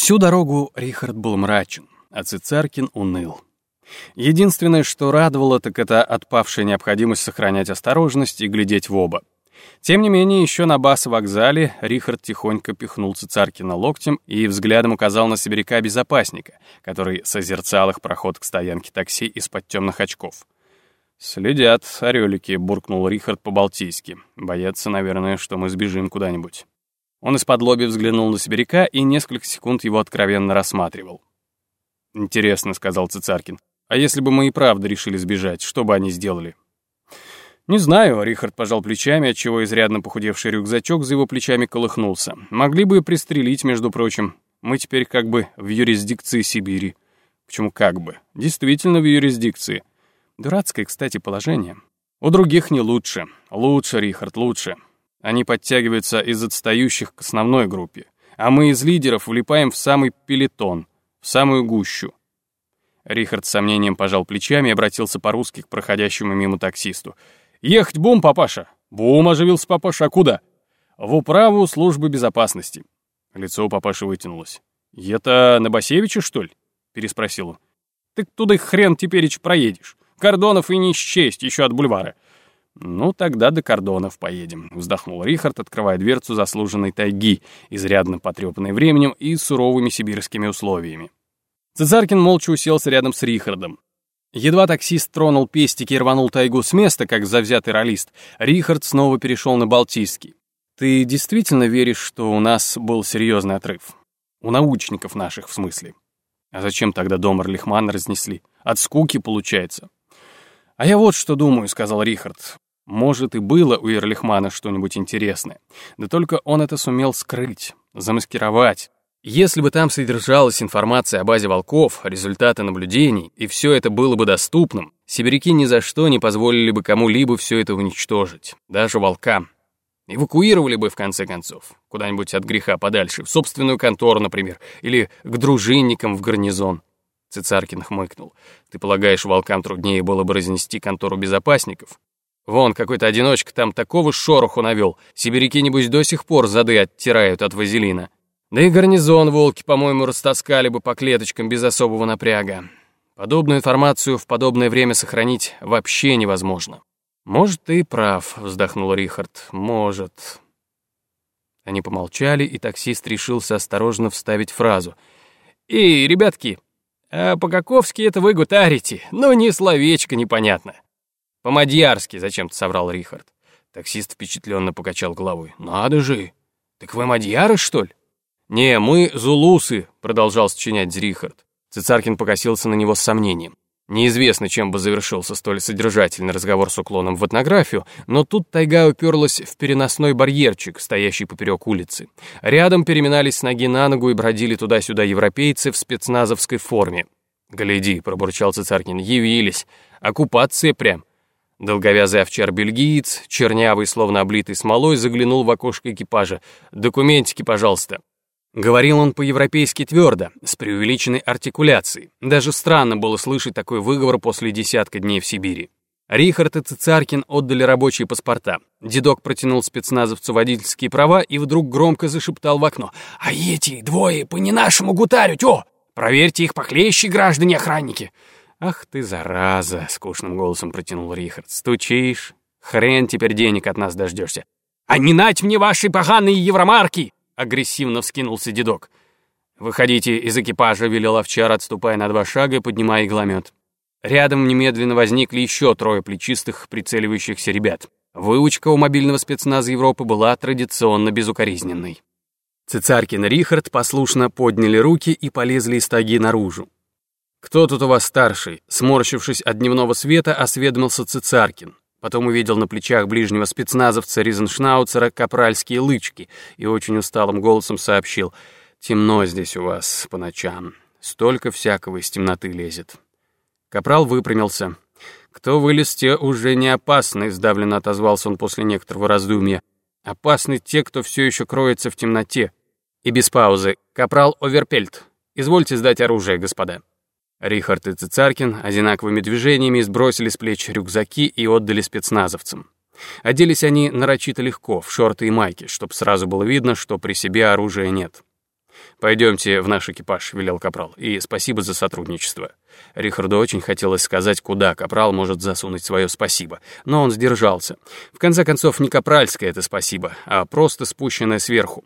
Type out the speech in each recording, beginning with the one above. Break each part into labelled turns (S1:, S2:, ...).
S1: Всю дорогу Рихард был мрачен, а Цицаркин уныл. Единственное, что радовало, так это отпавшая необходимость сохранять осторожность и глядеть в оба. Тем не менее, еще на бас-вокзале Рихард тихонько пихнул Цицаркина локтем и взглядом указал на сибиряка-безопасника, который созерцал их проход к стоянке такси из-под темных очков. «Следят, орелики», — буркнул Рихард по-балтийски. «Боятся, наверное, что мы сбежим куда-нибудь». Он из-под лоби взглянул на сибиряка и несколько секунд его откровенно рассматривал. «Интересно», — сказал Цицаркин. «А если бы мы и правда решили сбежать, что бы они сделали?» «Не знаю», — Рихард пожал плечами, отчего изрядно похудевший рюкзачок за его плечами колыхнулся. «Могли бы пристрелить, между прочим. Мы теперь как бы в юрисдикции Сибири». «Почему как бы? Действительно в юрисдикции. Дурацкое, кстати, положение. У других не лучше. Лучше, Рихард, лучше. Они подтягиваются из отстающих к основной группе, а мы из лидеров влипаем в самый пелетон, в самую гущу. Рихард с сомнением пожал плечами и обратился по-русски к проходящему мимо таксисту. «Ехать бум, папаша!» «Бум!» — оживился папаша. «А куда?» «В управу службы безопасности». Лицо у папаши вытянулось. «Это на Басевича, что ли?» — переспросил он. «Ты туда хрен теперь проедешь. Кордонов и не счесть еще от бульвара. «Ну, тогда до кордонов поедем», — вздохнул Рихард, открывая дверцу заслуженной тайги, изрядно потрепанной временем и суровыми сибирскими условиями. Цезаркин молча уселся рядом с Рихардом. Едва таксист тронул пестики и рванул тайгу с места, как завзятый ролист, Рихард снова перешел на Балтийский. «Ты действительно веришь, что у нас был серьезный отрыв? У научников наших, в смысле? А зачем тогда дом Орлихмана разнесли? От скуки, получается?» «А я вот что думаю», — сказал Рихард. Может, и было у Эрлихмана что-нибудь интересное. Да только он это сумел скрыть, замаскировать. Если бы там содержалась информация о базе волков, результаты наблюдений, и все это было бы доступным, сибиряки ни за что не позволили бы кому-либо все это уничтожить, даже волкам. Эвакуировали бы, в конце концов, куда-нибудь от греха подальше, в собственную контору, например, или к дружинникам в гарнизон. Цицаркин хмыкнул. «Ты полагаешь, волкам труднее было бы разнести контору безопасников? Вон, какой-то одиночка там такого шороху навел. Сибиряки, небось, до сих пор зады оттирают от вазелина. Да и гарнизон волки, по-моему, растаскали бы по клеточкам без особого напряга. Подобную информацию в подобное время сохранить вообще невозможно. «Может, ты и прав», — вздохнул Рихард. «Может». Они помолчали, и таксист решился осторожно вставить фразу. «Эй, ребятки, а по-каковски это вы гутарите? Ну, ни словечко непонятно». «По-мадьярски», — зачем-то соврал Рихард. Таксист впечатленно покачал головой. «Надо же! Так вы мадьяры, что ли?» «Не, мы зулусы», — продолжал сочинять Рихард. Цицаркин покосился на него с сомнением. Неизвестно, чем бы завершился столь содержательный разговор с уклоном в этнографию, но тут тайга уперлась в переносной барьерчик, стоящий поперек улицы. Рядом переминались с ноги на ногу и бродили туда-сюда европейцы в спецназовской форме. «Гляди», — пробурчал Цицаркин, — «явились. Оккупация прям. Долговязый овчар-бельгиец, чернявый, словно облитый смолой, заглянул в окошко экипажа. «Документики, пожалуйста». Говорил он по-европейски твердо, с преувеличенной артикуляцией. Даже странно было слышать такой выговор после десятка дней в Сибири. Рихард и Цицаркин отдали рабочие паспорта. Дедок протянул спецназовцу водительские права и вдруг громко зашептал в окно. «А эти двое по не нашему гутарю, о! Проверьте их похлеще, граждане-охранники!» «Ах ты, зараза!» — скучным голосом протянул Рихард. «Стучишь? Хрен теперь денег от нас дождешься!» «А не нать мне ваши поганые евромарки!» — агрессивно вскинулся дедок. «Выходите из экипажа», — велел овчар, отступая на два шага и поднимая игломет. Рядом немедленно возникли еще трое плечистых, прицеливающихся ребят. Выучка у мобильного спецназа Европы была традиционно безукоризненной. Цицаркин и Рихард послушно подняли руки и полезли из таги наружу. «Кто тут у вас старший?» Сморщившись от дневного света, осведомился Цицаркин. Потом увидел на плечах ближнего спецназовца Ризеншнауцера капральские лычки и очень усталым голосом сообщил. «Темно здесь у вас по ночам. Столько всякого из темноты лезет». Капрал выпрямился. «Кто вылез, те уже не опасны», — сдавленно отозвался он после некоторого раздумья. «Опасны те, кто все еще кроется в темноте». И без паузы. «Капрал Оверпельт, извольте сдать оружие, господа». Рихард и Цицаркин одинаковыми движениями сбросили с плеч рюкзаки и отдали спецназовцам. Оделись они нарочито легко, в шорты и майки, чтобы сразу было видно, что при себе оружия нет. «Пойдемте в наш экипаж», — велел Капрал, — «и спасибо за сотрудничество». Рихарду очень хотелось сказать, куда Капрал может засунуть свое спасибо, но он сдержался. В конце концов, не капральское это спасибо, а просто спущенное сверху.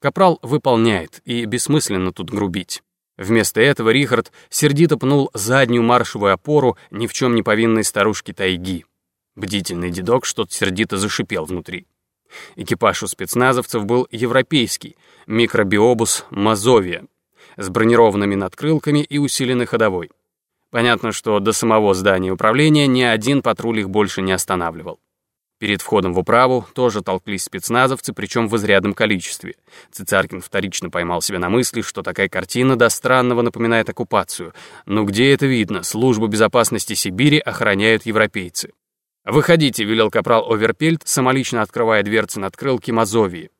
S1: Капрал выполняет, и бессмысленно тут грубить. Вместо этого Рихард сердито пнул заднюю маршевую опору ни в чем не повинной старушки тайги. Бдительный дедок что-то сердито зашипел внутри. Экипаж у спецназовцев был европейский, микробиобус «Мазовия», с бронированными надкрылками и усиленной ходовой. Понятно, что до самого здания управления ни один патруль их больше не останавливал. Перед входом в управу тоже толклись спецназовцы, причем в изрядном количестве. Цицаркин вторично поймал себя на мысли, что такая картина до странного напоминает оккупацию. Но где это видно? Службу безопасности Сибири охраняют европейцы. «Выходите», — велел капрал Оверпельт, самолично открывая дверцы над крылки Мазовии.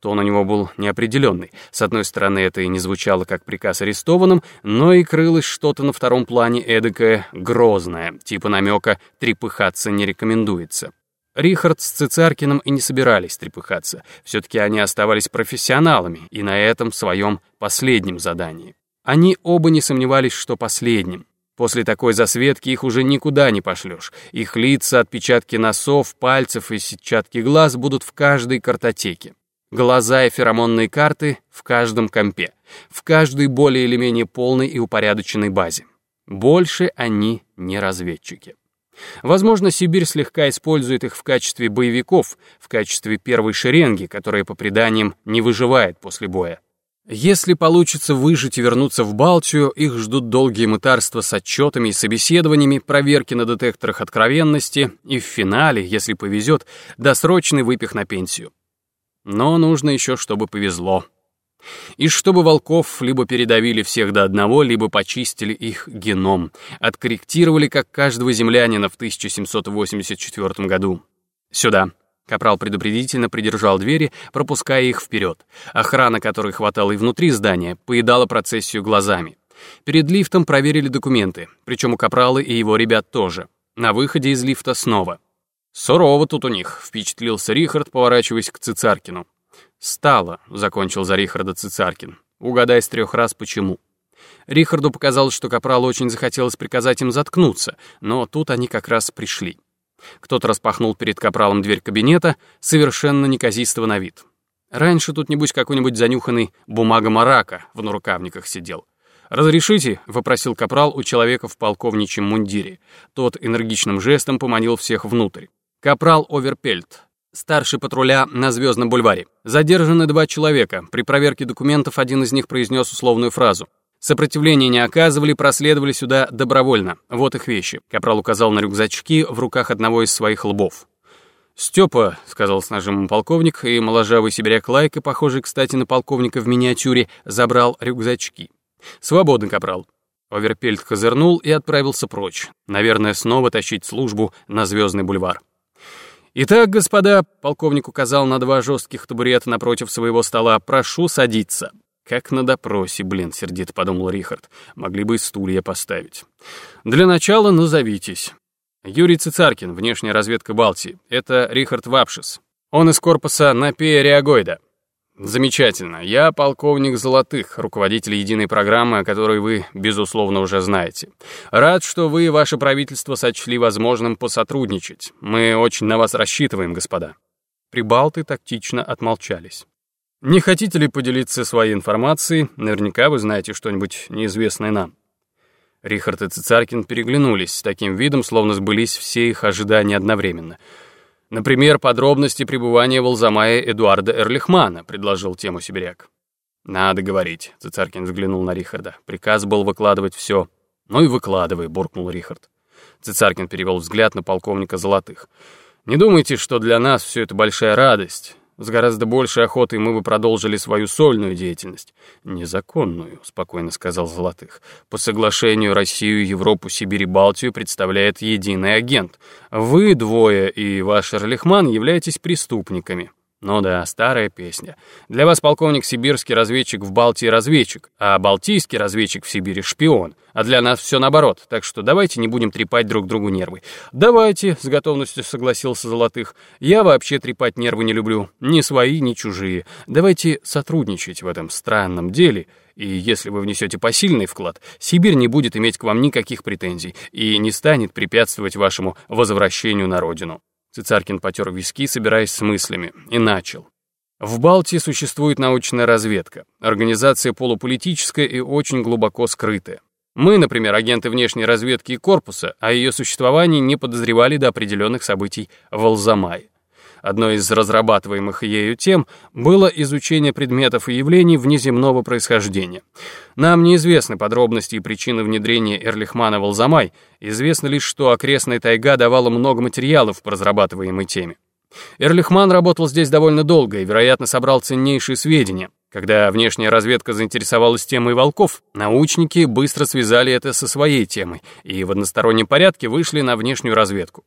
S1: Тон у него был неопределенный. С одной стороны, это и не звучало как приказ арестованным, но и крылось что-то на втором плане эдакое грозное, типа намека «трепыхаться не рекомендуется». Рихард с Цицаркиным и не собирались трепыхаться. Все-таки они оставались профессионалами и на этом своем последнем задании. Они оба не сомневались, что последним. После такой засветки их уже никуда не пошлешь. Их лица, отпечатки носов, пальцев и сетчатки глаз будут в каждой картотеке. Глаза и феромонные карты в каждом компе, в каждой более или менее полной и упорядоченной базе. Больше они не разведчики. Возможно, Сибирь слегка использует их в качестве боевиков, в качестве первой шеренги, которая, по преданиям, не выживает после боя. Если получится выжить и вернуться в Балтию, их ждут долгие мытарства с отчетами и собеседованиями, проверки на детекторах откровенности и в финале, если повезет, досрочный выпих на пенсию. Но нужно еще, чтобы повезло. И чтобы волков либо передавили всех до одного, либо почистили их геном, откорректировали, как каждого землянина в 1784 году. Сюда. Капрал предупредительно придержал двери, пропуская их вперед. Охрана, которой хватало и внутри здания, поедала процессию глазами. Перед лифтом проверили документы, причем у Капрала и его ребят тоже. На выходе из лифта снова. «Сурово тут у них», — впечатлился Рихард, поворачиваясь к Цицаркину. «Стало», — закончил за Рихарда Цицаркин. «Угадай с трех раз, почему». Рихарду показалось, что Капралу очень захотелось приказать им заткнуться, но тут они как раз пришли. Кто-то распахнул перед Капралом дверь кабинета, совершенно неказистого на вид. Раньше тут, небось, какой-нибудь занюханный бумага-марака в нарукавниках сидел. «Разрешите?» — вопросил Капрал у человека в полковничьем мундире. Тот энергичным жестом поманил всех внутрь. Капрал Оверпельт, Старший патруля на Звездном бульваре. Задержаны два человека. При проверке документов один из них произнес условную фразу. Сопротивления не оказывали, проследовали сюда добровольно. Вот их вещи. Капрал указал на рюкзачки в руках одного из своих лбов. «Степа», — сказал с нажимом полковник, и моложавый сибиряк Лайка, похожий, кстати, на полковника в миниатюре, забрал рюкзачки. «Свободно, капрал». Оверпельт козырнул и отправился прочь. Наверное, снова тащить службу на Звездный бульвар. «Итак, господа», — полковник указал на два жестких табурета напротив своего стола, — «прошу садиться». «Как на допросе, блин», — сердито подумал Рихард. «Могли бы и стулья поставить». «Для начала назовитесь». «Юрий Цицаркин, внешняя разведка Балтии. Это Рихард Вапшис. Он из корпуса Напея Реагоида. Замечательно. Я полковник Золотых, руководитель единой программы, о которой вы, безусловно, уже знаете. Рад, что вы и ваше правительство сочли возможным посотрудничать. Мы очень на вас рассчитываем, господа. Прибалты тактично отмолчались. Не хотите ли поделиться своей информацией? Наверняка вы знаете что-нибудь неизвестное нам. Рихард и Цицаркин переглянулись с таким видом, словно сбылись все их ожидания одновременно — Например, подробности пребывания в Алзамае Эдуарда Эрлихмана, предложил тему сибиряк. Надо говорить, Цицаркин взглянул на Рихарда. Приказ был выкладывать все. Ну и выкладывай, буркнул Рихард. Цицаркин перевел взгляд на полковника Золотых. Не думайте, что для нас все это большая радость. С гораздо большей охотой мы бы продолжили свою сольную деятельность. Незаконную, спокойно сказал Золотых. По соглашению Россию, Европу, Сибирь и Балтию представляет единый агент. Вы двое и ваш Эрлихман являетесь преступниками. Ну да, старая песня. Для вас полковник сибирский разведчик в Балтии разведчик, а балтийский разведчик в Сибири шпион. А для нас все наоборот, так что давайте не будем трепать друг другу нервы. Давайте, с готовностью согласился Золотых. Я вообще трепать нервы не люблю, ни свои, ни чужие. Давайте сотрудничать в этом странном деле, и если вы внесете посильный вклад, Сибирь не будет иметь к вам никаких претензий и не станет препятствовать вашему возвращению на родину. Цицаркин потер виски, собираясь с мыслями, и начал. В Балтии существует научная разведка, организация полуполитическая и очень глубоко скрытая. Мы, например, агенты внешней разведки и корпуса, о ее существовании не подозревали до определенных событий в Алзамае. Одной из разрабатываемых ею тем было изучение предметов и явлений внеземного происхождения. Нам неизвестны подробности и причины внедрения Эрлихмана в Алзамай, известно лишь, что окрестная тайга давала много материалов по разрабатываемой теме. Эрлихман работал здесь довольно долго и, вероятно, собрал ценнейшие сведения. Когда внешняя разведка заинтересовалась темой волков, научники быстро связали это со своей темой и в одностороннем порядке вышли на внешнюю разведку.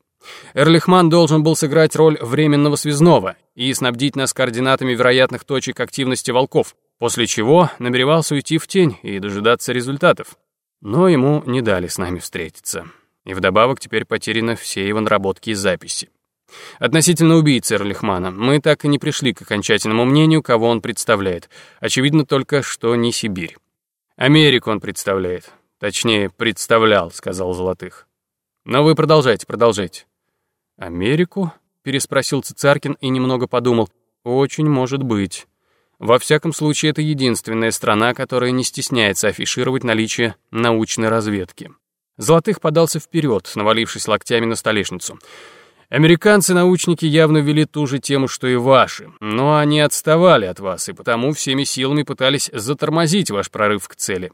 S1: Эрлихман должен был сыграть роль временного связного и снабдить нас координатами вероятных точек активности волков, после чего намеревался уйти в тень и дожидаться результатов. Но ему не дали с нами встретиться. И вдобавок теперь потеряны все его наработки и записи. Относительно убийцы Эрлихмана, мы так и не пришли к окончательному мнению, кого он представляет. Очевидно только, что не Сибирь. Америку он представляет. Точнее, представлял, сказал Золотых. Но вы продолжайте, продолжайте. «Америку?» — переспросил Цицаркин и немного подумал. «Очень может быть. Во всяком случае, это единственная страна, которая не стесняется афишировать наличие научной разведки». Золотых подался вперед, навалившись локтями на столешницу. «Американцы-научники явно вели ту же тему, что и ваши, но они отставали от вас, и потому всеми силами пытались затормозить ваш прорыв к цели.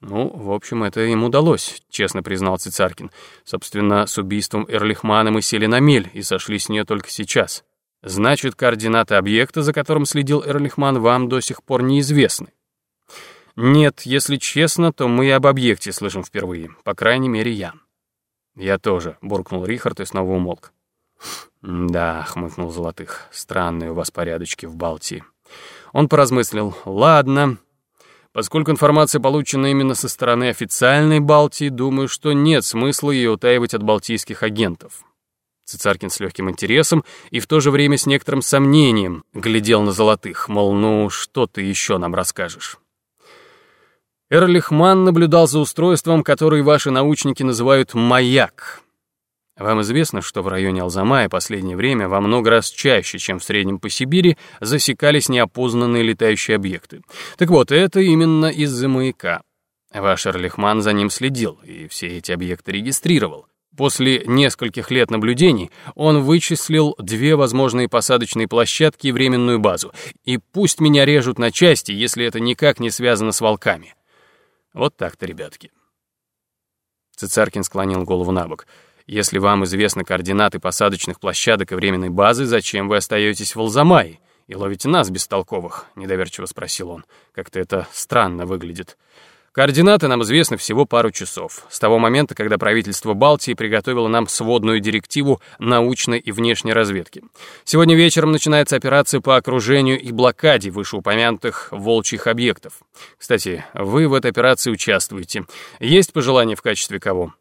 S1: «Ну, в общем, это им удалось», — честно признал Цицаркин. «Собственно, с убийством Эрлихмана мы сели на мель и сошли с нее только сейчас. Значит, координаты объекта, за которым следил Эрлихман, вам до сих пор неизвестны». «Нет, если честно, то мы об объекте слышим впервые, по крайней мере, я». «Я тоже», — буркнул Рихард и снова умолк. «Да», — хмыкнул Золотых, — «странные у вас порядочки в Балтии». Он поразмыслил. «Ладно, Поскольку информация получена именно со стороны официальной Балтии, думаю, что нет смысла ее утаивать от балтийских агентов. Цицаркин с легким интересом и в то же время с некоторым сомнением глядел на золотых, мол, ну что ты еще нам расскажешь? Эрлихман наблюдал за устройством, которое ваши научники называют «маяк». Вам известно, что в районе Алзамая последнее время во много раз чаще, чем в среднем по Сибири, засекались неопознанные летающие объекты. Так вот, это именно из-за маяка. Ваш Эрлихман за ним следил и все эти объекты регистрировал. После нескольких лет наблюдений он вычислил две возможные посадочные площадки и временную базу. И пусть меня режут на части, если это никак не связано с волками. Вот так-то, ребятки. Цицаркин склонил голову на бок. Если вам известны координаты посадочных площадок и временной базы, зачем вы остаетесь в Алзамае и ловите нас, бестолковых?» — недоверчиво спросил он. «Как-то это странно выглядит». Координаты нам известны всего пару часов, с того момента, когда правительство Балтии приготовило нам сводную директиву научной и внешней разведки. Сегодня вечером начинается операция по окружению и блокаде вышеупомянутых волчьих объектов. Кстати, вы в этой операции участвуете. Есть пожелания в качестве кого?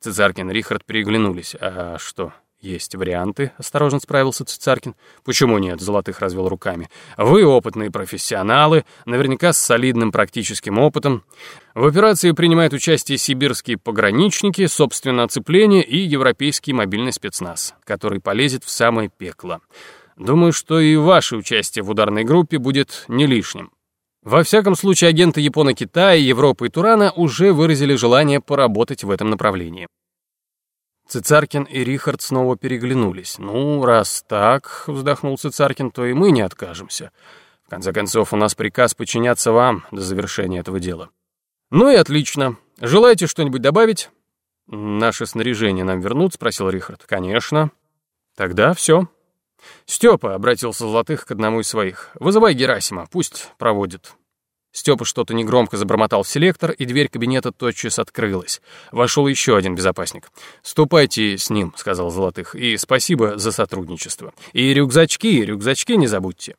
S1: Цицаркин и Рихард переглянулись. «А что, есть варианты?» — осторожно справился Цицаркин. «Почему нет?» — Золотых развел руками. «Вы опытные профессионалы, наверняка с солидным практическим опытом. В операции принимают участие сибирские пограничники, собственно, оцепление и европейский мобильный спецназ, который полезет в самое пекло. Думаю, что и ваше участие в ударной группе будет не лишним. Во всяком случае, агенты Японо-Китая, Европы и Турана уже выразили желание поработать в этом направлении. Цицаркин и Рихард снова переглянулись. «Ну, раз так», — вздохнул Цицаркин, — «то и мы не откажемся. В конце концов, у нас приказ подчиняться вам до завершения этого дела». «Ну и отлично. Желаете что-нибудь добавить?» «Наше снаряжение нам вернут?» — спросил Рихард. «Конечно». «Тогда все. «Степа», — обратился Золотых к одному из своих, — «вызывай Герасима, пусть проводит». Степа что-то негромко забормотал в селектор, и дверь кабинета тотчас открылась. Вошел еще один безопасник. «Ступайте с ним», — сказал Золотых, — «и спасибо за сотрудничество. И рюкзачки, рюкзачки не забудьте».